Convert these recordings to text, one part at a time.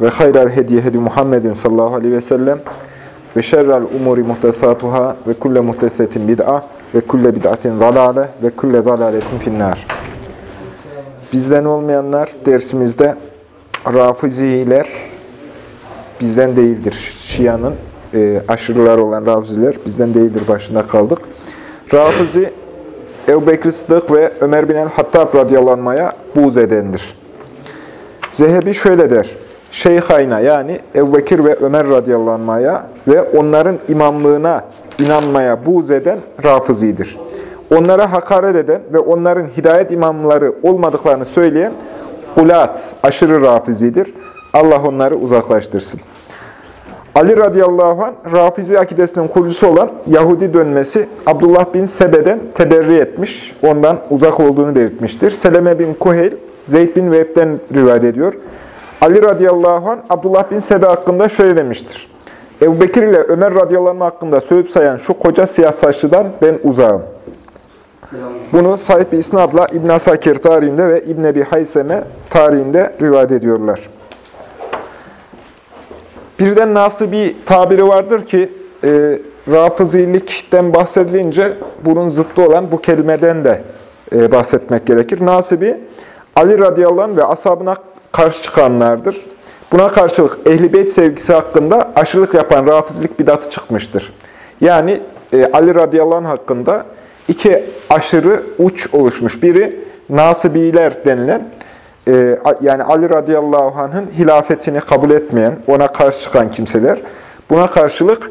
ve hayral hediye hedi Muhammedin sallallahu aleyhi ve sellem ve şerrel umuri muhtesatuhâ ve kulle muhtesetin bid'a ve kulle bid'atin zalâle ve kulle zalâletin finnâr. Bizden olmayanlar dersimizde Rafiziler bizden değildir. Şia'nın e, aşırılar olan Rafiziler bizden değildir başında kaldık. Rafizi Ebu Bekir ve Ömer bin el-Hattab radyalanmaya buğz edendir. Zehebi şöyle der. Şeyhayna yani Ebu Bekir ve Ömer radıyallanmaya ve onların imamlığına inanmaya buğz eden Rafizidir. Onlara hakaret eden ve onların hidayet imamları olmadıklarını söyleyen Ulat, aşırı Rafizidir. Allah onları uzaklaştırsın. Ali radıyallahu anh, Rafizi akidesinin kurucusu olan Yahudi dönmesi Abdullah bin Sebe'den teberri etmiş, ondan uzak olduğunu belirtmiştir. Seleme bin Kuheyl, Zeyd bin Vehb'den rivayet ediyor. Ali radıyallahu anh, Abdullah bin Sebe hakkında şöyle demiştir. Ebu Bekir ile Ömer radıyallahu hakkında söyleyip sayan şu koca siyah saçlıdan ben uzağım. Bunu sahip bir isnadla İbn Asakir tarihinde ve İbn Ebi Hayseme tarihinde rivayet ediyorlar. Birden nasıl bir tabiri vardır ki, e, rafizilikten bahsedilince bunun zıttı olan bu kelimeden de e, bahsetmek gerekir. Nasibi, Ali radıyallahu anh ve ashabına karşı çıkanlardır. Buna karşılık Ehl-i sevgisi hakkında aşırılık yapan rafizilik bidatı çıkmıştır. Yani e, Ali radıyallahu anh hakkında iki aşırı uç oluşmuş. Biri Nasibiler denilen, e, yani Ali radıyallahu anh'ın hilafetini kabul etmeyen, ona karşı çıkan kimseler. Buna karşılık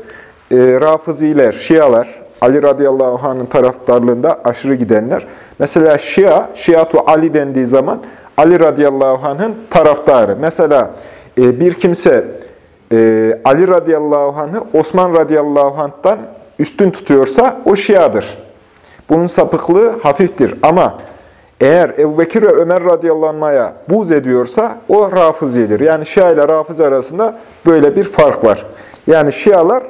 e, Rafiziler, Şialar, Ali radıyallahu anh'ın taraftarlığında aşırı gidenler. Mesela Şia, Şiatu Ali dendiği zaman Ali radıyallahu anh'ın taraftarı. Mesela e, bir kimse e, Ali radıyallahu anh'ı Osman radıyallahu anh'tan üstün tutuyorsa o Şiadır. Bunun sapıklığı hafiftir ama eğer Ebu Bekir ve Ömer radıyallahu anh'a buz ediyorsa o Rafizidir. Yani Şia ile Rafizi arasında böyle bir fark var. Yani Şialar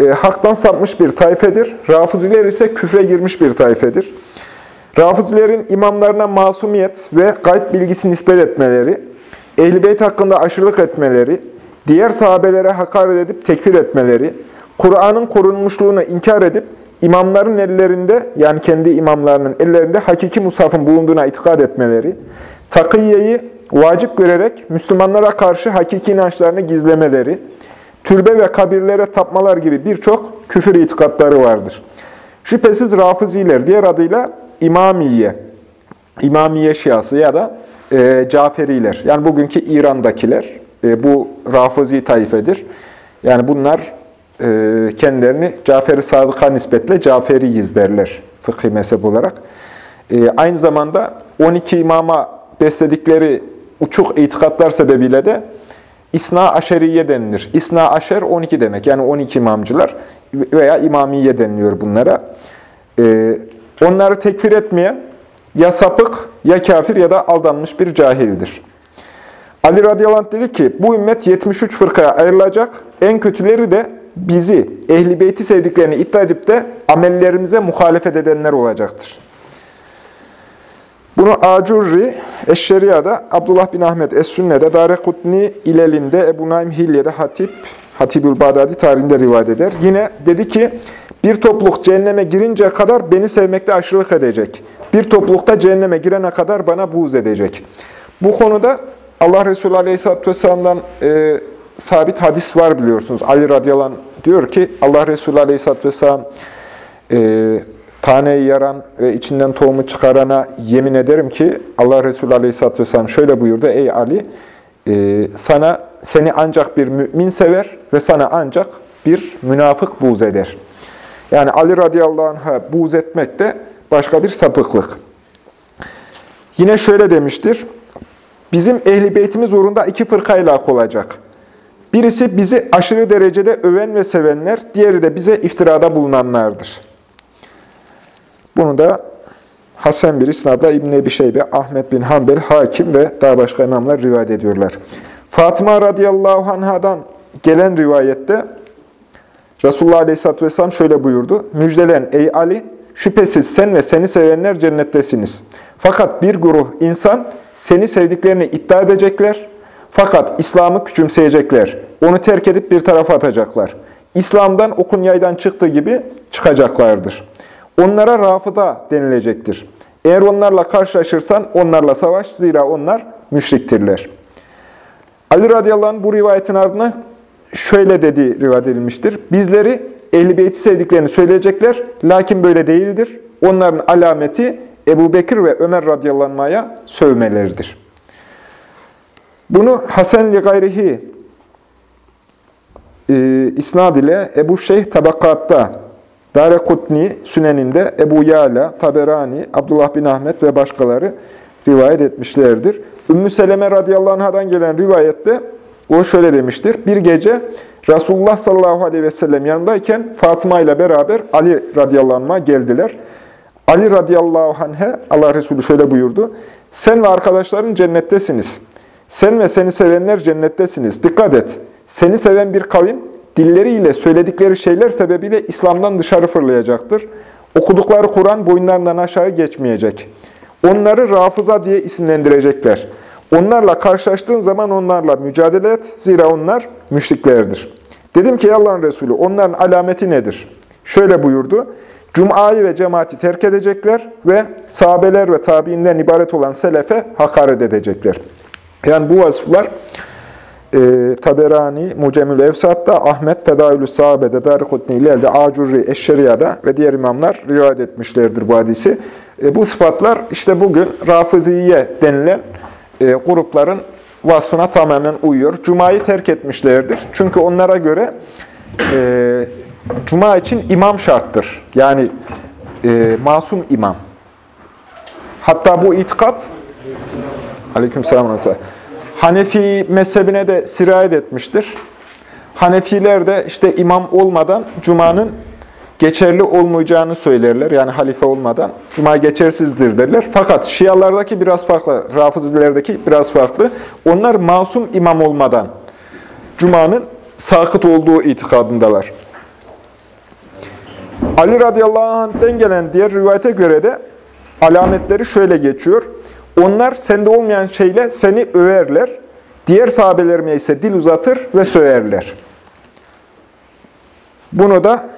e, haktan sapmış bir tayfedir. Rafiziler ise küfre girmiş bir tayfedir. Rafizilerin imamlarına masumiyet ve gayb bilgisi nispet etmeleri, ehl hakkında aşırılık etmeleri, diğer sahabelere hakaret edip tekfir etmeleri, Kur'an'ın korunmuşluğunu inkar edip imamların ellerinde yani kendi imamlarının ellerinde hakiki musafın bulunduğuna itikad etmeleri, takiyyeyi vacip görerek Müslümanlara karşı hakiki inançlarını gizlemeleri, türbe ve kabirlere tapmalar gibi birçok küfür itikatları vardır. Şüphesiz Rafiziler diğer adıyla İmamiye, İmamiye Şiası ya da e, Caferiler. Yani bugünkü İran'dakiler e, bu Rafizi taifedir. Yani bunlar e, kendilerini Cafer-i Sadık'a nispetle Caferiyiz derler fıkhi mezhep olarak. E, aynı zamanda 12 imama besledikleri uçuk itikatlar sebebiyle de İsna Aşeriye denilir. İsna Aşer 12 demek. Yani 12 imamcılar veya imamiye deniliyor bunlara. E, onları tekfir etmeyen ya sapık, ya kafir ya da aldanmış bir cahildir. Ali radıyallahu dedi ki, bu ümmet 73 fırkaya ayrılacak, en kötüleri de bizi, ehli beyti sevdiklerini iddia edip de amellerimize muhalefet edenler olacaktır. Bunu Acurri, Eşşeriya'da, Abdullah bin Ahmet Es-Sünne'de, Darekutni İlel'inde, Ebu Naim Hilye'de, Hatip, Hatibül Bağdadi tarihinde rivayet eder. Yine dedi ki, bir topluluk cehenneme girince kadar beni sevmekte aşırılık edecek. Bir toplulukta cehenneme girene kadar bana buğz edecek. Bu konuda Allah Resulü Aleyhisselatü Vesselam'dan e, sabit hadis var biliyorsunuz. Ali radıyallahu diyor ki Allah Resulü Aleyhisselatü Vesselam e, taneyi yaran ve içinden tohumu çıkarana yemin ederim ki Allah Resulü Aleyhisselatü Vesselam şöyle buyurdu. Ey Ali e, sana seni ancak bir mümin sever ve sana ancak bir münafık buğz eder. Yani Ali radıyallahu anh'a buğz etmek de başka bir sapıklık. Yine şöyle demiştir. Bizim ehli beytimiz uğrunda iki fırka ilak olacak. Birisi bizi aşırı derecede öven ve sevenler, diğeri de bize iftirada bulunanlardır. Bunu da Hasan bir isnadla İbn-i Ebi Şeybe, Ahmet bin Hanbel, Hakim ve daha başka imamlar rivayet ediyorlar. Fatıma radıyallahu anhadan gelen rivayette Resulullah aleyhisselatü vesselam şöyle buyurdu. Müjdelen ey Ali, şüphesiz sen ve seni sevenler cennettesiniz. Fakat bir gruh insan seni sevdiklerini iddia edecekler. Fakat İslam'ı küçümseyecekler. Onu terk edip bir tarafa atacaklar. İslam'dan okun yaydan çıktığı gibi çıkacaklardır. Onlara rafıda denilecektir. Eğer onlarla karşılaşırsan onlarla savaş. Zira onlar müşriktirler. Ali radıyallahu anh bu rivayetin ardından şöyle dediği rivayet edilmiştir. Bizleri Ehl-i Beyt'i sevdiklerini söyleyecekler. Lakin böyle değildir. Onların alameti Ebu Bekir ve Ömer radıyallahu anh'a sövmeleridir. Bunu Hasan li gayrihi e, isnad ile Ebu Şeyh Tabakat'ta, Dare Kutni Sünen'inde Ebu Yala, Taberani, Abdullah bin Ahmet ve başkaları rivayet etmişlerdir. Ümmü Seleme radıyallahu anh'dan gelen rivayette o şöyle demiştir. Bir gece Resulullah sallallahu aleyhi ve sellem yanındayken Fatıma ile beraber Ali radıyallahu anh'a geldiler. Ali radıyallahu anh'e Allah Resulü şöyle buyurdu. Sen ve arkadaşların cennettesiniz. Sen ve seni sevenler cennettesiniz. Dikkat et. Seni seven bir kavim dilleriyle söyledikleri şeyler sebebiyle İslam'dan dışarı fırlayacaktır. Okudukları Kur'an boyunlarından aşağı geçmeyecek. Onları rafıza diye isimlendirecekler. Onlarla karşılaştığın zaman onlarla mücadele et. Zira onlar müşriklerdir. Dedim ki Allah'ın Resulü onların alameti nedir? Şöyle buyurdu. Cuma'yı ve cemaati terk edecekler ve sahabeler ve tabiinden ibaret olan selefe hakaret edecekler. Yani bu vasıflar e, Taberani, Mucemül Evsat'ta, Ahmet Fedaülü Sahabe'de, Darikutni İlel'de, Acurri, Eşşeriya'da ve diğer imamlar rivayet etmişlerdir bu hadisi. E, bu sıfatlar işte bugün Rafiziye denilen e, grupların vasfına tamamen uyuyor. Cuma'yı terk etmişlerdir. Çünkü onlara göre e, Cuma için imam şarttır. Yani e, masum imam. Hatta bu itikat Aleykümselam. Hanefi mezhebine de sirayet etmiştir. Hanefiler de işte imam olmadan Cuma'nın geçerli olmayacağını söylerler. Yani halife olmadan Cuma geçersizdir derler. Fakat Şialardaki biraz farklı, Rafızilerdeki biraz farklı. Onlar masum imam olmadan Cuma'nın sakıt olduğu itikadındalar. Ali radıyallahu anh'den gelen diğer rivayete göre de alametleri şöyle geçiyor. Onlar sende olmayan şeyle seni överler. Diğer sahabelerime ise dil uzatır ve söverler. Bunu da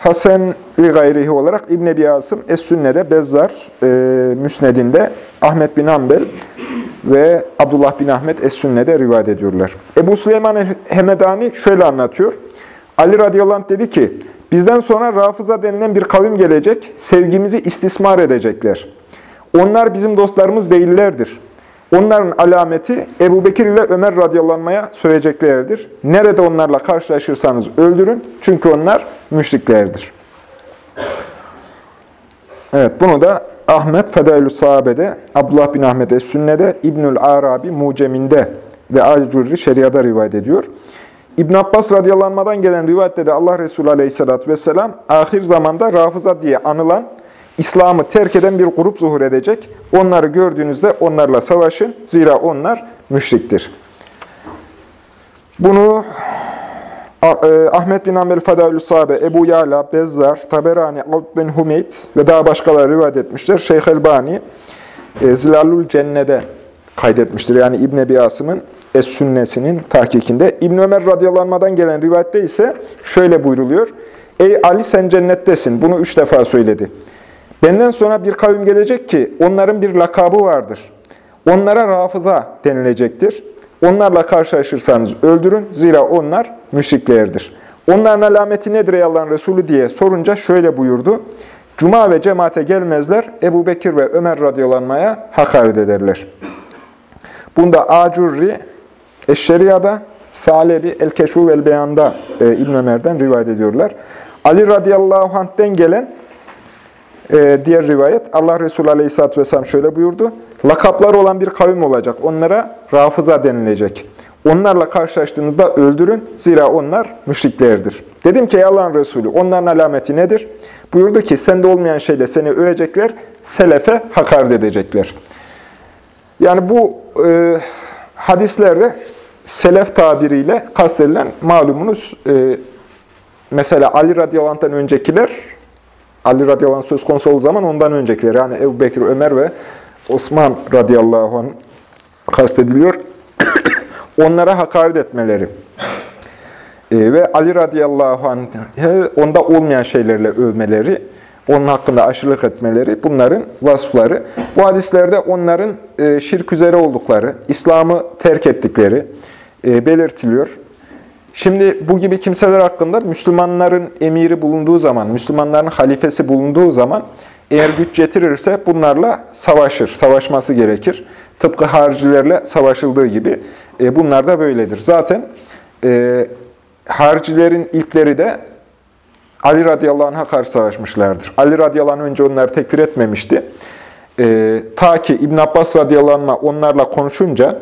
Hasan ve gayrihi olarak İbn Ebi Asım Es-Sünne'de Bezzar e, Müsned'inde Ahmet bin Hanbel ve Abdullah bin Ahmet Es-Sünne'de rivayet ediyorlar. Ebu Süleyman Hemedani şöyle anlatıyor. Ali radıyallahu anh dedi ki, bizden sonra Rafıza denilen bir kavim gelecek, sevgimizi istismar edecekler. Onlar bizim dostlarımız değillerdir. Onların alameti Ebu Bekir ile Ömer radyalanmaya söyleyeceklerdir. Nerede onlarla karşılaşırsanız öldürün. Çünkü onlar müşriklerdir. Evet bunu da Ahmet Fedailü Sahabe'de, Abdullah bin Ahmet Es-Sünne'de, İbnül Arabi Mucem'inde ve Al-Curri Şeria'da rivayet ediyor. İbn Abbas radyalanmadan gelen rivayette de Allah Resulü Aleyhisselatü vesselam ahir zamanda rafıza diye anılan İslam'ı terk eden bir grup zuhur edecek. Onları gördüğünüzde onlarla savaşın. Zira onlar müşriktir. Bunu e, Ahmet bin Amel Fadaülü Sahabe, Ebu Yala, Bezzar, Taberani, Avd bin Humeyd ve daha başkaları rivayet etmişler. Şeyh Elbani, e, Zilalul Cenne'de kaydetmiştir. Yani İbn Ebi Asım'ın Es-Sünnesinin tahkikinde. İbn Ömer radyalanmadan gelen rivayette ise şöyle buyruluyor. Ey Ali sen cennettesin. Bunu üç defa söyledi. Benden sonra bir kavim gelecek ki onların bir lakabı vardır. Onlara rafıza denilecektir. Onlarla karşılaşırsanız öldürün. Zira onlar müşriklerdir. Onların alameti nedir ey Allah'ın Resulü diye sorunca şöyle buyurdu. Cuma ve cemaate gelmezler. Ebu Bekir ve Ömer radyalanmaya hakaret ederler. Bunda Acurri, Eşşeriya'da, Salebi, El-Keşfu vel Beyan'da e, İbn Ömer'den rivayet ediyorlar. Ali radıyallahu anh'ten gelen ee, diğer rivayet, Allah Resulü Aleyhisselatü Vesselam şöyle buyurdu. Lakaplar olan bir kavim olacak. Onlara rafıza denilecek. Onlarla karşılaştığınızda öldürün. Zira onlar müşriklerdir. Dedim ki Allah'ın Resulü onların alameti nedir? Buyurdu ki sende olmayan şeyle seni övecekler, selefe hakaret edecekler. Yani bu e, hadislerde selef tabiriyle kastedilen malumunuz e, mesela Ali radıyallahu anh'tan öncekiler Ali radıyallahu anh söz konusu olduğu zaman ondan öncekiler yani Ebu Bekir, Ömer ve Osman radıyallahu anh kastediliyor. Onlara hakaret etmeleri e, ve Ali radıyallahu anh onda olmayan şeylerle övmeleri, onun hakkında aşırılık etmeleri bunların vasıfları. Bu hadislerde onların e, şirk üzere oldukları, İslam'ı terk ettikleri e, belirtiliyor. Şimdi bu gibi kimseler hakkında Müslümanların emiri bulunduğu zaman, Müslümanların halifesi bulunduğu zaman eğer güç getirirse bunlarla savaşır, savaşması gerekir. Tıpkı haricilerle savaşıldığı gibi e, bunlar da böyledir. Zaten e, haricilerin ilkleri de Ali radıyallahu anh'a karşı savaşmışlardır. Ali radıyallahu anh önce onları tekfir etmemişti. E, ta ki İbn Abbas radıyallahu anh onlarla konuşunca,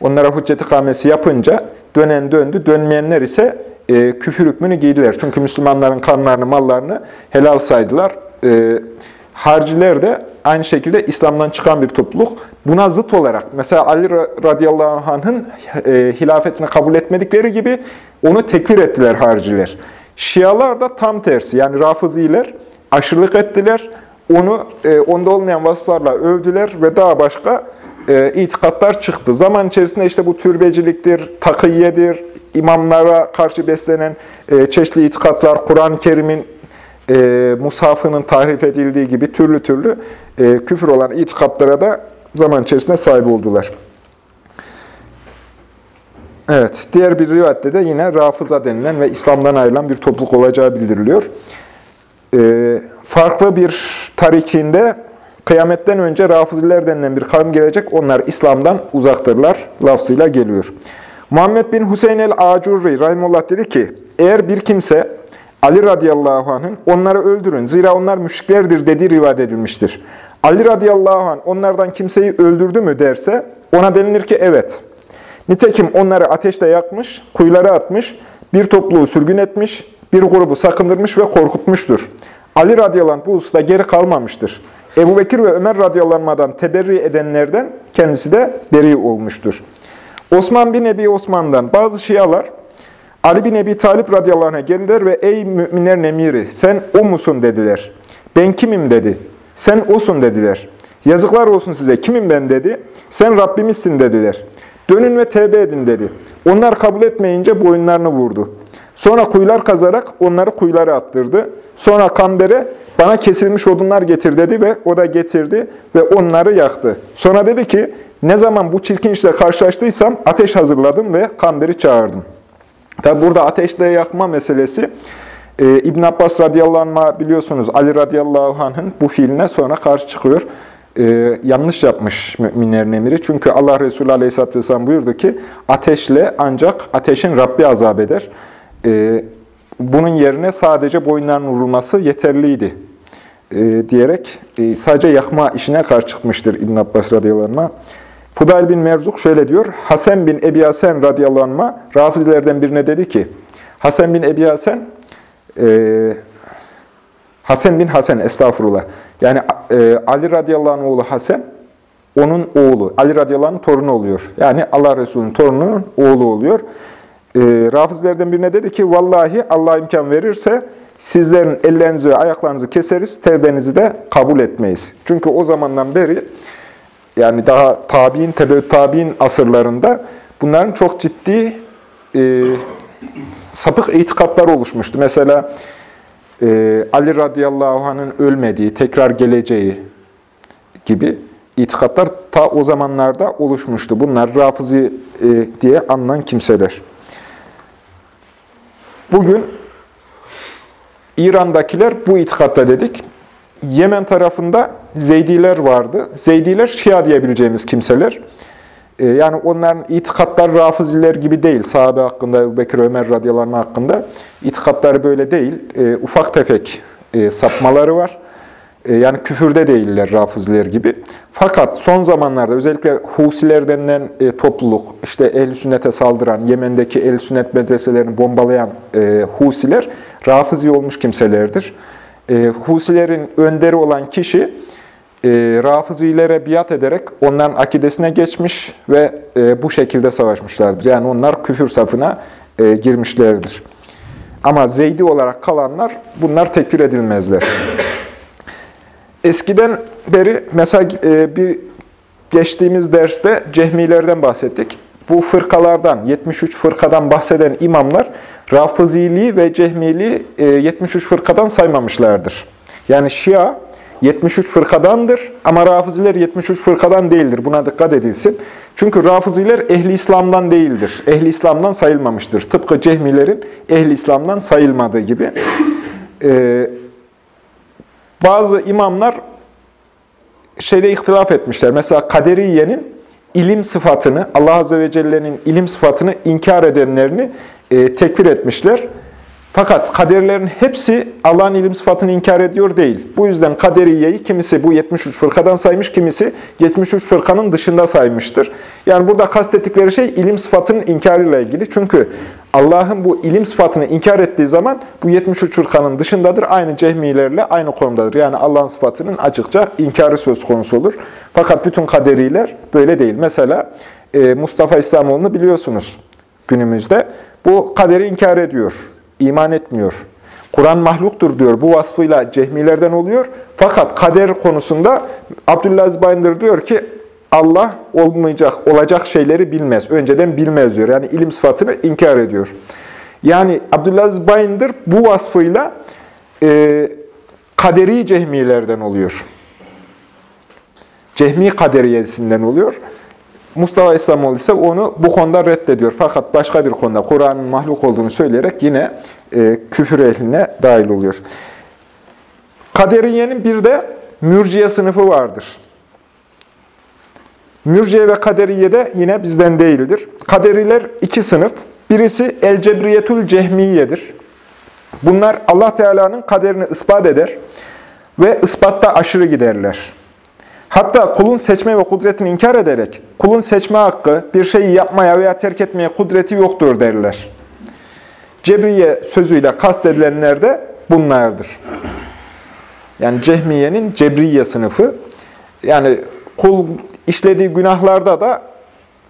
onlara hücceti kamesi yapınca dönen döndü, dönmeyenler ise e, küfür hükmünü giydiler. Çünkü Müslümanların kanlarını, mallarını helal saydılar. E, harciler de aynı şekilde İslam'dan çıkan bir topluluk. Buna zıt olarak, mesela Ali radıyallahu anh'ın e, hilafetini kabul etmedikleri gibi onu tekfir ettiler harciler. Şialar da tam tersi, yani rafıziler aşırılık ettiler. Onu e, onda olmayan vasıflarla övdüler ve daha başka e, itikatlar çıktı. Zaman içerisinde işte bu türbeciliktir, takıyyedir, imamlara karşı beslenen e, çeşitli itikatlar, Kur'an-ı Kerim'in e, mushafının tahrif edildiği gibi türlü türlü e, küfür olan itikatlara da zaman içerisinde sahip oldular. Evet, diğer bir rivayette de yine Rafıza denilen ve İslam'dan ayrılan bir topluluk olacağı bildiriliyor. E, farklı bir tarikinde kıyametten önce Rafıziler denilen bir kavim gelecek. Onlar İslam'dan uzaktırlar lafzıyla geliyor. Muhammed bin Hüseyin el-Acurri Rahimullah dedi ki, eğer bir kimse Ali radıyallahu anh'ın onları öldürün zira onlar müşriklerdir dediği rivayet edilmiştir. Ali radıyallahu anh onlardan kimseyi öldürdü mü derse ona denilir ki evet. Nitekim onları ateşte yakmış, kuyulara atmış, bir topluluğu sürgün etmiş, bir grubu sakındırmış ve korkutmuştur. Ali radıyallahu anh bu hususta geri kalmamıştır. Ebu Bekir ve Ömer radıyallahu teberri edenlerden kendisi de beri olmuştur. Osman bin Ebi Osman'dan bazı şialar Ali bin Ebi Talip radıyallahu anh'a ve ey müminlerin emiri sen o musun dediler. Ben kimim dedi. Sen osun dediler. Yazıklar olsun size kimim ben dedi. Sen Rabbimizsin dediler. Dönün ve tevbe edin dedi. Onlar kabul etmeyince boyunlarını vurdu. Sonra kuyular kazarak onları kuyulara attırdı. Sonra Kamber'e bana kesilmiş odunlar getir dedi ve o da getirdi ve onları yaktı. Sonra dedi ki ne zaman bu çirkin işle karşılaştıysam ateş hazırladım ve Kamber'i çağırdım. Tabi burada ateşle yakma meselesi e, İbn Abbas radıyallahu anh biliyorsunuz Ali radıyallahu anh'ın bu fiiline sonra karşı çıkıyor. E, yanlış yapmış müminlerin emiri. Çünkü Allah Resulü aleyhisselatü vesselam buyurdu ki ateşle ancak ateşin Rabbi azap eder. E, bunun yerine sadece boyunlarının vurulması yeterliydi e, diyerek e, sadece yakma işine karşı çıkmıştır İbn Abbas radıyallahu. Fudayl bin Merzuk şöyle diyor. Hasan bin Ebi Hasan radıyallahu anh Rafizilerden birine dedi ki Hasan bin Ebi Hasan e, Hasan bin Hasan estağfurullah. Yani e, Ali radıyallahu oğlu Hasan onun oğlu. Ali radıyallahu torunu oluyor. Yani Allah Resulü'nün torununun oğlu oluyor. E, Rafizilerden birine dedi ki vallahi Allah imkan verirse sizlerin ellerinizi ve ayaklarınızı keseriz, tevbenizi de kabul etmeyiz. Çünkü o zamandan beri yani daha tabi'in, tebe tabi'in asırlarında bunların çok ciddi e, sapık itikatlar oluşmuştu. Mesela e, Ali radıyallahu anh'ın ölmediği, tekrar geleceği gibi itikatlar ta o zamanlarda oluşmuştu. Bunlar Rafizi e, diye anılan kimseler. Bugün İran'dakiler bu itikatta dedik. Yemen tarafında Zeydiler vardı. Zeydiler Şia diyebileceğimiz kimseler. Ee, yani onların itikatlar Rafiziler gibi değil. Sahabe hakkında, Bekir Ömer radıyallahu hakkında. itikatları böyle değil. E, ufak tefek e, sapmaları var. E, yani küfürde değiller Rafiziler gibi. Fakat son zamanlarda özellikle Husiler denilen e, topluluk, işte ehl sünnete saldıran, Yemen'deki ehl sünnet medreselerini bombalayan e, Husiler, Rafizi olmuş kimselerdir. E, Husilerin önderi olan kişi, e, Rafizilere biat ederek onların akidesine geçmiş ve e, bu şekilde savaşmışlardır. Yani onlar küfür safına e, girmişlerdir. Ama Zeydi olarak kalanlar, bunlar tekfir edilmezler. Eskiden beri mesela e, bir geçtiğimiz derste cehmilerden bahsettik. Bu fırkalardan, 73 fırkadan bahseden imamlar Rafıziliği ve Cehmiliği e, 73 fırkadan saymamışlardır. Yani Şia 73 fırkadandır ama Rafiziler 73 fırkadan değildir. Buna dikkat edilsin. Çünkü Rafiziler ehli İslam'dan değildir. Ehli İslam'dan sayılmamıştır. Tıpkı Cehmilerin ehli İslam'dan sayılmadığı gibi. Ee, bazı imamlar şeyde ihtilaf etmişler. Mesela Kaderiye'nin ilim sıfatını, Allah Azze ve Celle'nin ilim sıfatını inkar edenlerini e, tekfir etmişler. Fakat kaderlerin hepsi Allah'ın ilim sıfatını inkar ediyor değil. Bu yüzden kaderiyeyi kimisi bu 73 fırkadan saymış, kimisi 73 fırkanın dışında saymıştır. Yani burada kastettikleri şey ilim sıfatının inkarıyla ilgili. Çünkü Allah'ın bu ilim sıfatını inkar ettiği zaman bu 73 fırkanın dışındadır. Aynı cehmilerle aynı konumdadır. Yani Allah'ın sıfatının açıkça inkarı söz konusu olur. Fakat bütün kaderiler böyle değil. Mesela e, Mustafa İslamoğlu'nu biliyorsunuz günümüzde. Bu kaderi inkar ediyor iman etmiyor. Kur'an mahluktur diyor. Bu vasfıyla cehmilerden oluyor. Fakat kader konusunda Abdülaziz Bayındır diyor ki Allah olmayacak, olacak şeyleri bilmez. Önceden bilmez diyor. Yani ilim sıfatını inkar ediyor. Yani Abdülaziz Bayındır bu vasfıyla e, kaderi cehmilerden oluyor. Cehmi kaderiyesinden oluyor. Mustafa İslamoğlu ise onu bu konuda reddediyor. Fakat başka bir konuda Kur'an'ın mahluk olduğunu söyleyerek yine e, küfür ehline dahil oluyor. Kaderiye'nin bir de mürciye sınıfı vardır. Mürciye ve kaderiye de yine bizden değildir. Kaderiler iki sınıf. Birisi el cebriyetul cehmiyedir. Bunlar Allah Teala'nın kaderini ispat eder ve ispatta aşırı giderler. Hatta kulun seçme ve kudretini inkar ederek, kulun seçme hakkı, bir şeyi yapmaya veya terk etmeye kudreti yoktur derler. Cebriye sözüyle kastedilenler de bunlardır. Yani Cehmiye'nin Cebriye sınıfı. Yani kul işlediği günahlarda da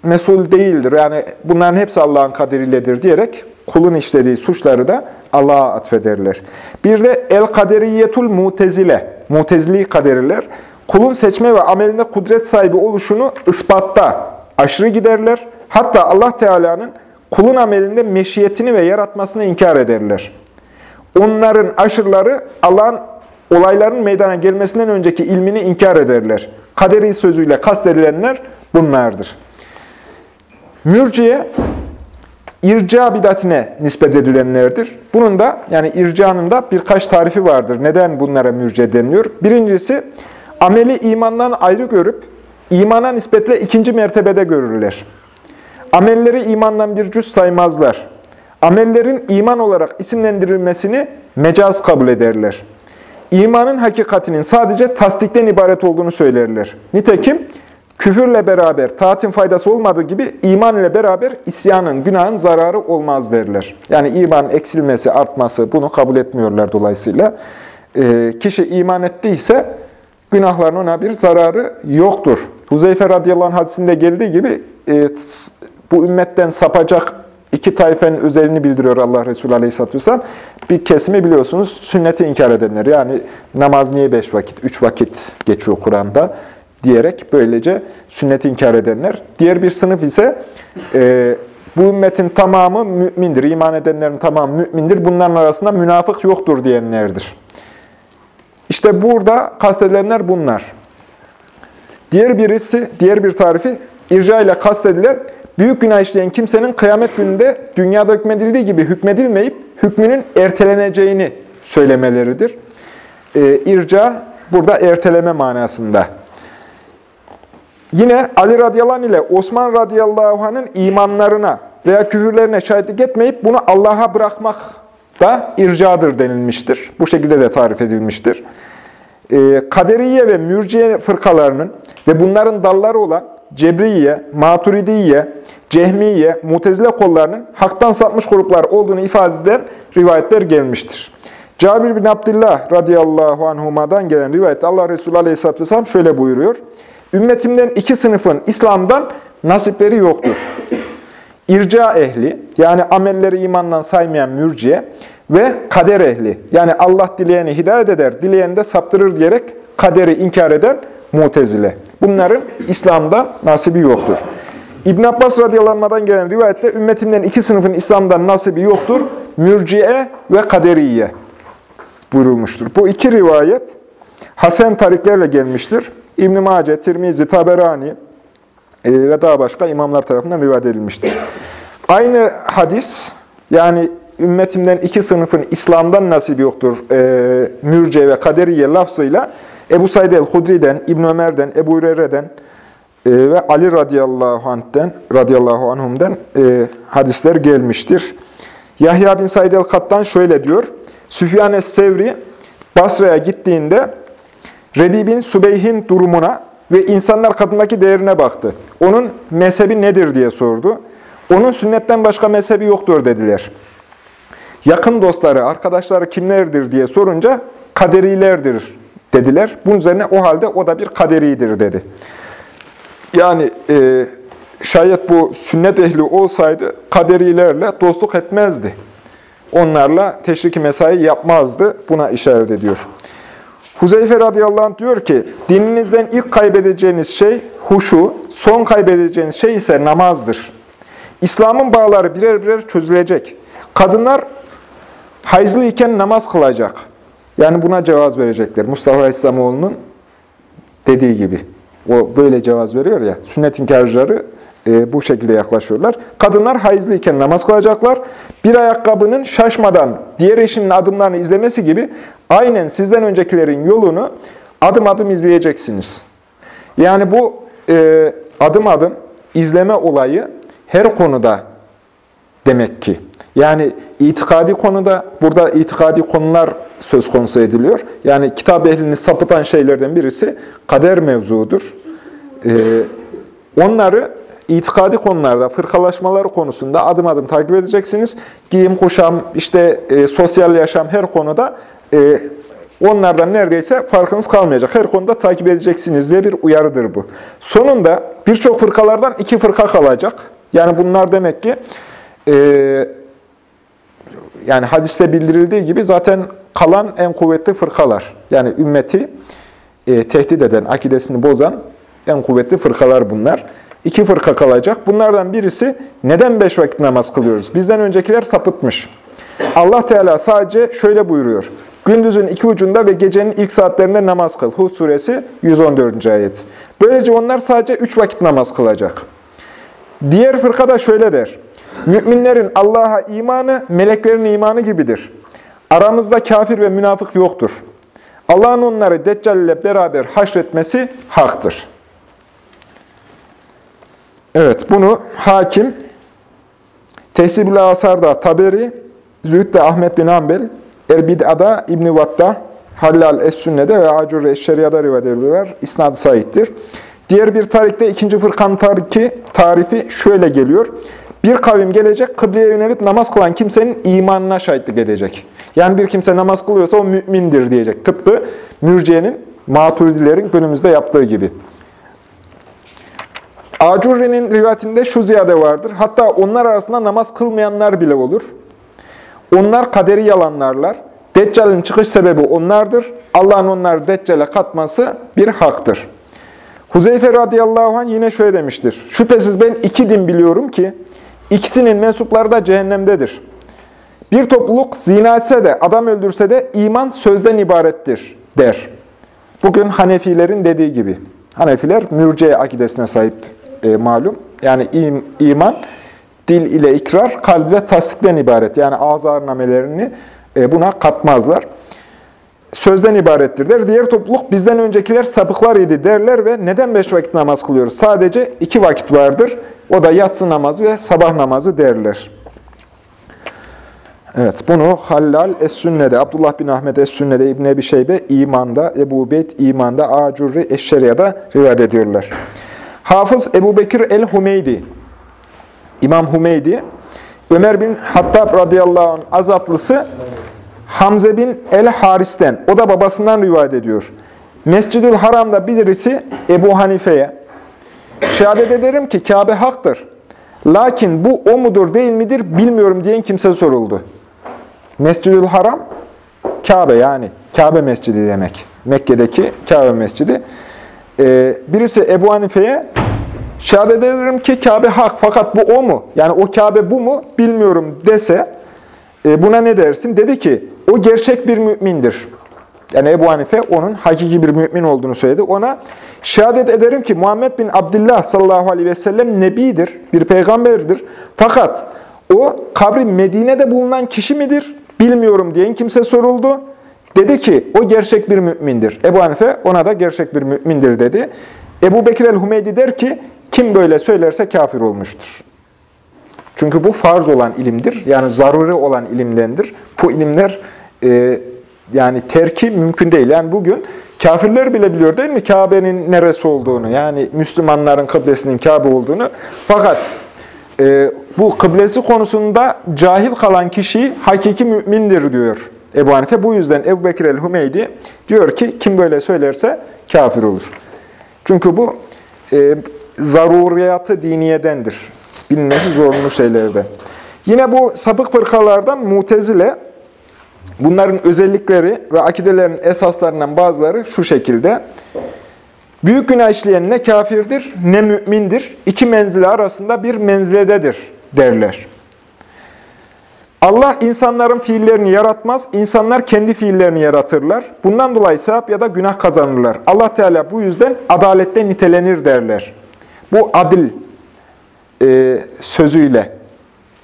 mesul değildir. Yani bunların hepsi Allah'ın kaderiyledir diyerek kulun işlediği suçları da Allah'a atfederler. Bir de el kaderiyetul mutezile, mutezili kaderiler kulun seçme ve amelinde kudret sahibi oluşunu ispatta aşırı giderler. Hatta Allah Teala'nın kulun amelinde meşiyetini ve yaratmasını inkar ederler. Onların aşırıları Allah'ın olayların meydana gelmesinden önceki ilmini inkar ederler. Kaderi sözüyle kastedilenler bunlardır. Mürciye, irca bidatine nispet edilenlerdir. Bunun da yani ircanın da birkaç tarifi vardır. Neden bunlara mürciye deniliyor? Birincisi, ameli imandan ayrı görüp, imana nispetle ikinci mertebede görürler. Amelleri imandan bir cüz saymazlar. Amellerin iman olarak isimlendirilmesini mecaz kabul ederler. İmanın hakikatinin sadece tasdikten ibaret olduğunu söylerler. Nitekim küfürle beraber taatin faydası olmadığı gibi iman ile beraber isyanın, günahın zararı olmaz derler. Yani iman eksilmesi, artması bunu kabul etmiyorlar dolayısıyla. E, kişi iman ettiyse günahların ona bir zararı yoktur. Huzeyfe radıyallahu anh hadisinde geldiği gibi e, bu ümmetten sapacak iki tayfenin özelini bildiriyor Allah Resulü Aleyhisselatü Vesselam. Bir kesimi biliyorsunuz sünneti inkar edenler. Yani namaz niye beş vakit, üç vakit geçiyor Kur'an'da diyerek böylece sünneti inkar edenler. Diğer bir sınıf ise e, bu ümmetin tamamı mümindir, iman edenlerin tamamı mümindir. Bunların arasında münafık yoktur diyenlerdir. İşte burada kastedilenler bunlar. Diğer birisi, diğer bir tarifi irca ile kastedilen büyük günah işleyen kimsenin kıyamet gününde dünyada hükmedildiği gibi hükmedilmeyip hükmünün erteleneceğini söylemeleridir. Ee, irca burada erteleme manasında. Yine Ali radıyallahu ile Osman radıyallahu anh'ın imanlarına veya küfürlerine şahitlik etmeyip bunu Allah'a bırakmak da ircadır denilmiştir. Bu şekilde de tarif edilmiştir. e, Kaderiye ve Mürciye fırkalarının ve bunların dalları olan Cebriye, Maturidiye, Cehmiye, Mutezile kollarının haktan sapmış gruplar olduğunu ifade eden rivayetler gelmiştir. Cabir bin Abdullah radıyallahu anhuma'dan gelen rivayette Allah Resulü aleyhisselatü vesselam şöyle buyuruyor. Ümmetimden iki sınıfın İslam'dan nasipleri yoktur. İrca ehli, yani amelleri imandan saymayan mürciye ve kader ehli, yani Allah dileyeni hidayet eder, dileyeni de saptırır diyerek kaderi inkar eden mutezile. Bunların İslam'da nasibi yoktur. İbn Abbas radıyallahu gelen rivayette ümmetimden iki sınıfın İslam'dan nasibi yoktur. Mürciye ve kaderiye buyurulmuştur. Bu iki rivayet Hasan tariklerle gelmiştir. İbn-i Mace, Tirmizi, Taberani e, ve daha başka imamlar tarafından rivayet edilmiştir. Aynı hadis, yani ümmetimden iki sınıfın İslam'dan nasibi yoktur, e, mürce ve kaderiye lafzıyla Ebu Said el-Hudri'den, İbn Ömer'den, Ebu Hureyre'den e, ve Ali radıyallahu anh'den, radıyallahu anhum'den e, hadisler gelmiştir. Yahya bin Said el-Kattan şöyle diyor, Süfyan es-Sevri Basra'ya gittiğinde Rebi bin Sübeyh'in durumuna ve insanlar katındaki değerine baktı. Onun mezhebi nedir diye sordu. Onun sünnetten başka mezhebi yoktur dediler. Yakın dostları, arkadaşları kimlerdir diye sorunca kaderilerdir dediler. Bunun üzerine o halde o da bir kaderidir dedi. Yani e, şayet bu sünnet ehli olsaydı kaderilerle dostluk etmezdi. Onlarla teşriki mesai yapmazdı. Buna işaret ediyor. Huzeyfe radıyallahu anh diyor ki, dininizden ilk kaybedeceğiniz şey huşu, son kaybedeceğiniz şey ise namazdır. İslam'ın bağları birer birer çözülecek. Kadınlar hayızlı iken namaz kılacak. Yani buna cevaz verecekler. Mustafa Aleyhisselam'ın dediği gibi. O böyle cevaz veriyor ya. Sünnet inkarcıları e, bu şekilde yaklaşıyorlar. Kadınlar hayızlıyken namaz kılacaklar. Bir ayakkabının şaşmadan diğer eşinin adımlarını izlemesi gibi aynen sizden öncekilerin yolunu adım adım izleyeceksiniz. Yani bu e, adım adım izleme olayı her konuda demek ki. Yani itikadi konuda, burada itikadi konular söz konusu ediliyor. Yani kitap ehlini sapıtan şeylerden birisi kader mevzudur. Ee, onları itikadi konularda, fırkalaşmalar konusunda adım adım takip edeceksiniz. Giyim, kuşam, işte e, sosyal yaşam her konuda e, onlardan neredeyse farkınız kalmayacak. Her konuda takip edeceksiniz diye bir uyarıdır bu. Sonunda birçok fırkalardan iki fırka kalacak. Yani bunlar demek ki e, yani hadiste bildirildiği gibi zaten kalan en kuvvetli fırkalar. Yani ümmeti e, tehdit eden, akidesini bozan en kuvvetli fırkalar bunlar. İki fırka kalacak. Bunlardan birisi neden beş vakit namaz kılıyoruz? Bizden öncekiler sapıtmış. Allah Teala sadece şöyle buyuruyor. Gündüzün iki ucunda ve gecenin ilk saatlerinde namaz kıl. Hud suresi 114. ayet. Böylece onlar sadece üç vakit namaz kılacak. Diğer fırka da şöyle der. Müminlerin Allah'a imanı, meleklerin imanı gibidir. Aramızda kafir ve münafık yoktur. Allah'ın onları Deccal ile beraber haşretmesi haktır. Evet, bunu hakim, Tehsibül Asar'da Taberi, Zühd'de Ahmet bin Ambel, Erbid'a'da İbn-i Vatt'da, Hallal Es-Sünne'de ve Acur Es-Şeria'da rivayet ediyorlar. İsnad-ı Said'dir. Diğer bir tarihte ikinci fırkan tarihi, tarifi şöyle geliyor. Bir kavim gelecek, kıbleye yönelip namaz kılan kimsenin imanına şahitlik edecek. Yani bir kimse namaz kılıyorsa o mümindir diyecek. Tıpkı mürciyenin, maturidilerin günümüzde yaptığı gibi. Acurri'nin rivayetinde şu ziyade vardır. Hatta onlar arasında namaz kılmayanlar bile olur. Onlar kaderi yalanlarlar. Deccal'in çıkış sebebi onlardır. Allah'ın onları Deccal'e katması bir haktır. Huzeyfe radıyallahu anh yine şöyle demiştir. Şüphesiz ben iki din biliyorum ki ikisinin mensupları da cehennemdedir. Bir topluluk zina etse de, adam öldürse de iman sözden ibarettir der. Bugün Hanefilerin dediği gibi. Hanefiler mürce akidesine sahip e, malum. Yani im, iman dil ile ikrar, kalb ile tasdikten ibaret. Yani ağız namelerini e, buna katmazlar. Sözden ibarettir der. Diğer topluluk bizden öncekiler sapıklar idi derler ve neden beş vakit namaz kılıyoruz? Sadece iki vakit vardır. O da yatsı namazı ve sabah namazı derler. Evet, bunu Hallal Es-Sünne'de, Abdullah bin Ahmet Es-Sünne'de, İbn Ebi Şeybe İman'da, Ebu Beyd İman'da, Acurri Eşşeriya'da rivayet ediyorlar. Hafız Ebu Bekir el-Humeydi, İmam Humeydi, Ömer bin Hattab radıyallahu anh azaplısı Hamze bin el-Haris'ten, o da babasından rivayet ediyor. Mescid-ül Haram'da birisi Ebu Hanife'ye, şehadet ederim ki Kabe haktır. Lakin bu o mudur değil midir bilmiyorum diyen kimse soruldu. Mescid-ül Haram, Kabe yani. Kabe Mescidi demek. Mekke'deki Kabe Mescidi. Ee, birisi Ebu Hanife'ye şehadet ederim ki Kabe hak fakat bu o mu? Yani o Kabe bu mu bilmiyorum dese e, buna ne dersin? Dedi ki o gerçek bir mümindir. Yani Ebu Hanife onun hakiki bir mümin olduğunu söyledi. Ona şehadet ederim ki Muhammed bin Abdullah sallallahu aleyhi ve sellem nebidir, bir peygamberdir. Fakat o kabri Medine'de bulunan kişi midir? Bilmiyorum diyen kimse soruldu. Dedi ki o gerçek bir mümindir. Ebu Hanife ona da gerçek bir mümindir dedi. Ebu Bekir el-Humeydi der ki kim böyle söylerse kafir olmuştur. Çünkü bu farz olan ilimdir. Yani zaruri olan ilimdendir. Bu ilimler e, yani terki mümkün değil. Yani bugün kafirler bile biliyor değil mi Kabe'nin neresi olduğunu. Yani Müslümanların kıblesinin Kabe olduğunu. Fakat e, bu kıblesi konusunda cahil kalan kişi hakiki mümindir diyor Ebu Hanife. Bu yüzden Ebu Bekir el-Hümeydi diyor ki kim böyle söylerse kafir olur. Çünkü bu e, zaruriyatı diniyedendir. Bilinmesi zorunlu şeylerden. Yine bu sapık fırkalardan mutezile, bunların özellikleri ve akidelerin esaslarından bazıları şu şekilde. Büyük günah işleyen ne kafirdir ne mümindir. İki menzile arasında bir menzilededir derler. Allah insanların fiillerini yaratmaz, insanlar kendi fiillerini yaratırlar. Bundan dolayı sevap ya da günah kazanırlar. Allah Teala bu yüzden adalette nitelenir derler. Bu adil e, sözüyle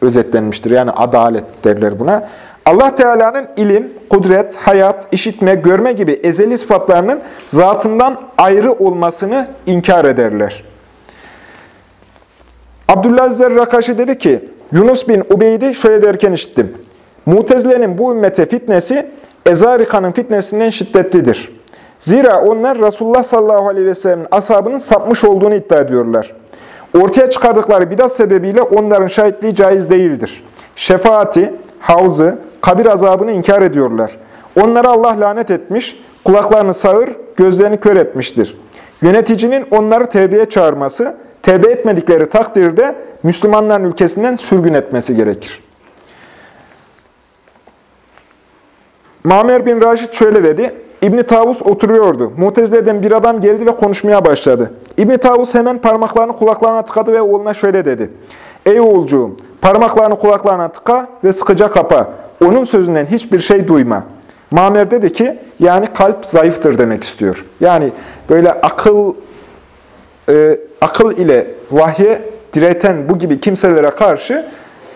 özetlenmiştir. Yani adalet derler buna. Allah Teala'nın ilim, kudret, hayat, işitme, görme gibi ezeli sıfatlarının zatından ayrı olmasını inkar ederler. Abdullah Zerrakaşi dedi ki, Yunus bin Ubeydi şöyle derken işittim. Mutezile'nin bu ümmete fitnesi, Ezarika'nın fitnesinden şiddetlidir. Zira onlar Resulullah sallallahu aleyhi ve sellem'in ashabının sapmış olduğunu iddia ediyorlar. Ortaya çıkardıkları bidat sebebiyle onların şahitliği caiz değildir. Şefaati, havzı, kabir azabını inkar ediyorlar. Onlara Allah lanet etmiş, kulaklarını sağır, gözlerini kör etmiştir. Yöneticinin onları tevbeye çağırması, tevbe etmedikleri takdirde Müslümanların ülkesinden sürgün etmesi gerekir. Mamer bin Raşid şöyle dedi, İbni Tavus oturuyordu. Mutezile'den bir adam geldi ve konuşmaya başladı. İbni Tavus hemen parmaklarını kulaklarına tıkadı ve oğluna şöyle dedi. Ey oğulcuğum, parmaklarını kulaklarına tıka ve sıkıca kapa. Onun sözünden hiçbir şey duyma. Mamer dedi ki, yani kalp zayıftır demek istiyor. Yani böyle akıl e, akıl ile vahye direten bu gibi kimselere karşı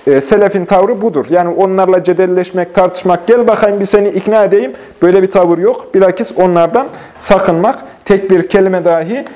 e, selefin tavrı budur. Yani onlarla cedelleşmek, tartışmak, gel bakayım bir seni ikna edeyim. Böyle bir tavır yok. Bilakis onlardan sakınmak, tek bir kelime dahi